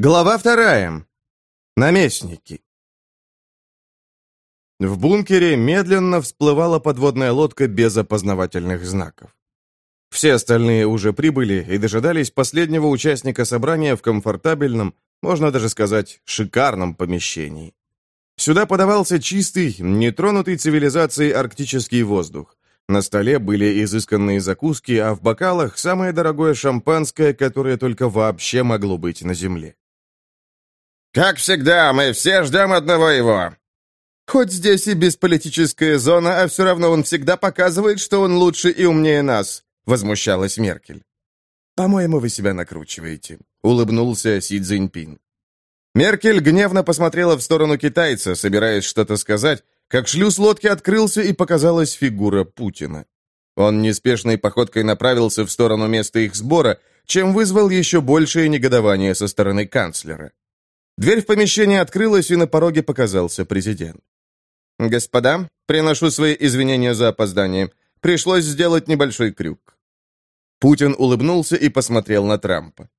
Глава вторая. Наместники. В бункере медленно всплывала подводная лодка без опознавательных знаков. Все остальные уже прибыли и дожидались последнего участника собрания в комфортабельном, можно даже сказать, шикарном помещении. Сюда подавался чистый, нетронутый цивилизацией арктический воздух. На столе были изысканные закуски, а в бокалах самое дорогое шампанское, которое только вообще могло быть на Земле. «Как всегда, мы все ждем одного его!» «Хоть здесь и бесполитическая зона, а все равно он всегда показывает, что он лучше и умнее нас», — возмущалась Меркель. «По-моему, вы себя накручиваете», — улыбнулся Си Цзиньпин. Меркель гневно посмотрела в сторону китайца, собираясь что-то сказать, как шлюз лодки открылся и показалась фигура Путина. Он неспешной походкой направился в сторону места их сбора, чем вызвал еще большее негодование со стороны канцлера. Дверь в помещение открылась, и на пороге показался президент. «Господа, приношу свои извинения за опоздание. Пришлось сделать небольшой крюк». Путин улыбнулся и посмотрел на Трампа.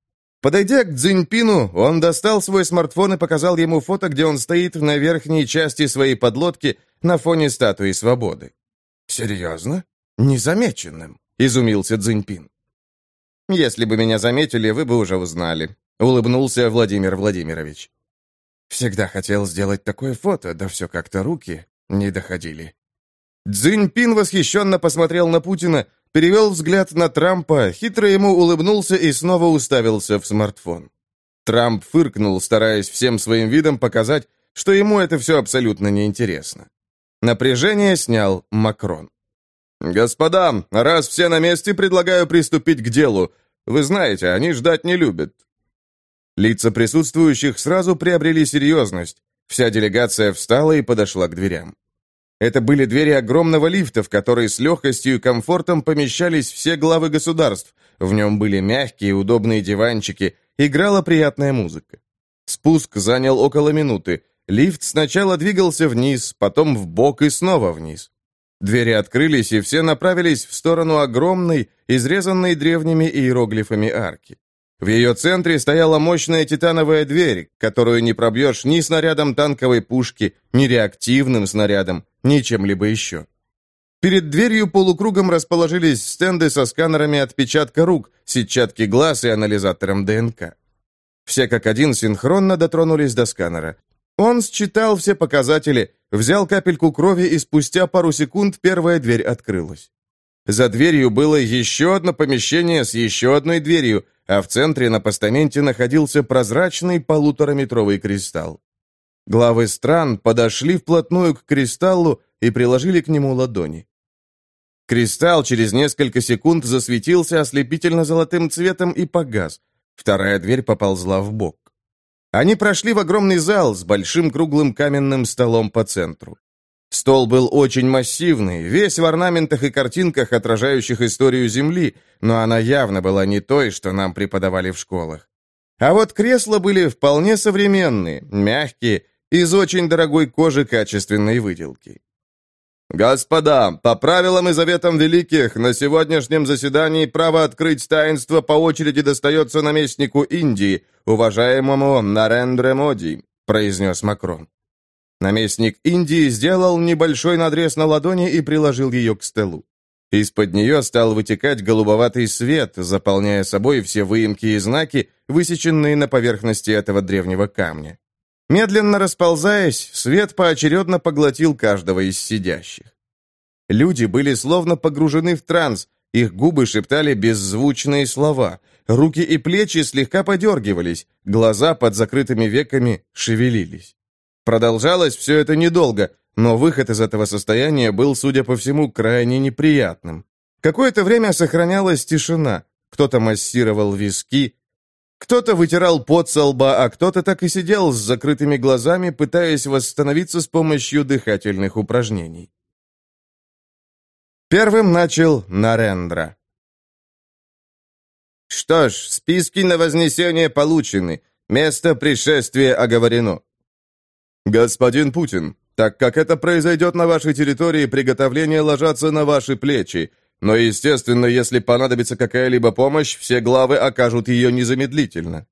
Подойдя к Цзиньпину, он достал свой смартфон и показал ему фото, где он стоит на верхней части своей подлодки на фоне статуи свободы. «Серьезно? Незамеченным?» — изумился Цзиньпин. «Если бы меня заметили, вы бы уже узнали», — улыбнулся Владимир Владимирович. «Всегда хотел сделать такое фото, да все как-то руки не доходили». Цзиньпин восхищенно посмотрел на Путина, перевел взгляд на Трампа, хитро ему улыбнулся и снова уставился в смартфон. Трамп фыркнул, стараясь всем своим видом показать, что ему это все абсолютно неинтересно. Напряжение снял Макрон. «Господа, раз все на месте, предлагаю приступить к делу. Вы знаете, они ждать не любят. Лица присутствующих сразу приобрели серьезность. Вся делегация встала и подошла к дверям. Это были двери огромного лифта, в который с легкостью и комфортом помещались все главы государств. В нем были мягкие, удобные диванчики, играла приятная музыка. Спуск занял около минуты. Лифт сначала двигался вниз, потом в бок и снова вниз. Двери открылись, и все направились в сторону огромной, изрезанной древними иероглифами арки. В ее центре стояла мощная титановая дверь, которую не пробьешь ни снарядом танковой пушки, ни реактивным снарядом, ни чем-либо еще. Перед дверью полукругом расположились стенды со сканерами отпечатка рук, сетчатки глаз и анализатором ДНК. Все как один синхронно дотронулись до сканера. Он считал все показатели, взял капельку крови, и спустя пару секунд первая дверь открылась. За дверью было еще одно помещение с еще одной дверью, а в центре на постаменте находился прозрачный полутораметровый кристалл. Главы стран подошли вплотную к кристаллу и приложили к нему ладони. Кристалл через несколько секунд засветился ослепительно-золотым цветом и погас. Вторая дверь поползла в бок. Они прошли в огромный зал с большим круглым каменным столом по центру. Стол был очень массивный, весь в орнаментах и картинках, отражающих историю Земли, но она явно была не той, что нам преподавали в школах. А вот кресла были вполне современные, мягкие, из очень дорогой кожи качественной выделки. «Господа, по правилам и заветам великих, на сегодняшнем заседании право открыть таинство по очереди достается наместнику Индии, уважаемому Нарендре Моди», произнес Макрон. Наместник Индии сделал небольшой надрез на ладони и приложил ее к столу. Из-под нее стал вытекать голубоватый свет, заполняя собой все выемки и знаки, высеченные на поверхности этого древнего камня. Медленно расползаясь, свет поочередно поглотил каждого из сидящих. Люди были словно погружены в транс, их губы шептали беззвучные слова, руки и плечи слегка подергивались, глаза под закрытыми веками шевелились. Продолжалось все это недолго, но выход из этого состояния был, судя по всему, крайне неприятным. Какое-то время сохранялась тишина. Кто-то массировал виски, кто-то вытирал пот со лба, а кто-то так и сидел с закрытыми глазами, пытаясь восстановиться с помощью дыхательных упражнений. Первым начал Нарендра. «Что ж, списки на вознесение получены. Место пришествия оговорено. «Господин Путин, так как это произойдет на вашей территории, приготовления ложатся на ваши плечи. Но, естественно, если понадобится какая-либо помощь, все главы окажут ее незамедлительно».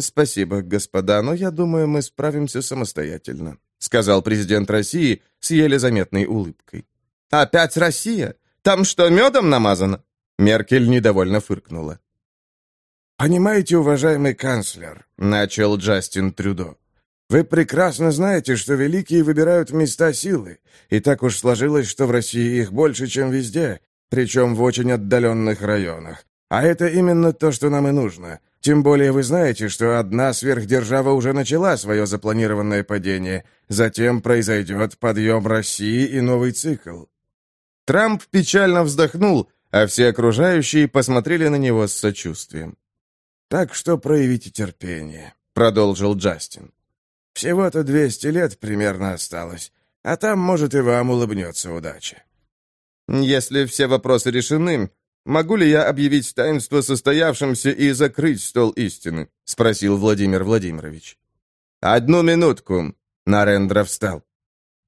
«Спасибо, господа, но я думаю, мы справимся самостоятельно», сказал президент России с еле заметной улыбкой. «Опять Россия? Там что, медом намазано?» Меркель недовольно фыркнула. «Понимаете, уважаемый канцлер», — начал Джастин Трюдо, «вы прекрасно знаете, что великие выбирают места силы, и так уж сложилось, что в России их больше, чем везде, причем в очень отдаленных районах. А это именно то, что нам и нужно. Тем более вы знаете, что одна сверхдержава уже начала свое запланированное падение. Затем произойдет подъем России и новый цикл». Трамп печально вздохнул, а все окружающие посмотрели на него с сочувствием. «Так что проявите терпение», — продолжил Джастин. «Всего-то 200 лет примерно осталось, а там, может, и вам улыбнется удача». «Если все вопросы решены, могу ли я объявить таинство состоявшимся и закрыть стол истины?» — спросил Владимир Владимирович. «Одну минутку», — Нарендра встал.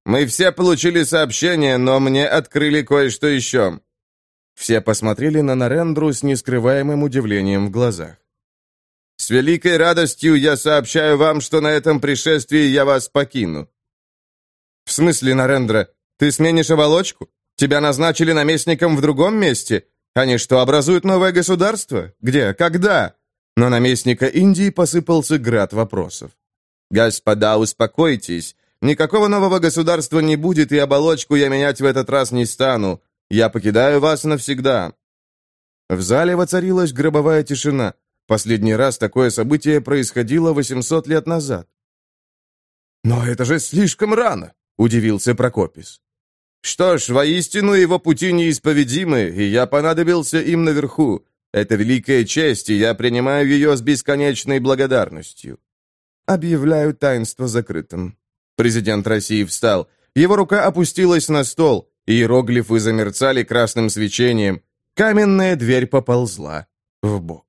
«Мы все получили сообщение, но мне открыли кое-что еще». Все посмотрели на Нарендру с нескрываемым удивлением в глазах. «С великой радостью я сообщаю вам, что на этом пришествии я вас покину». «В смысле, Нарендра, ты сменишь оболочку? Тебя назначили наместником в другом месте? Они что, образуют новое государство? Где? Когда?» Но наместника Индии посыпался град вопросов. «Господа, успокойтесь. Никакого нового государства не будет, и оболочку я менять в этот раз не стану. Я покидаю вас навсегда». В зале воцарилась гробовая тишина. Последний раз такое событие происходило 800 лет назад. «Но это же слишком рано!» — удивился Прокопис. «Что ж, воистину его пути неисповедимы, и я понадобился им наверху. Это великая честь, и я принимаю ее с бесконечной благодарностью». «Объявляю таинство закрытым». Президент России встал. Его рука опустилась на стол, иероглифы замерцали красным свечением. Каменная дверь поползла в бок.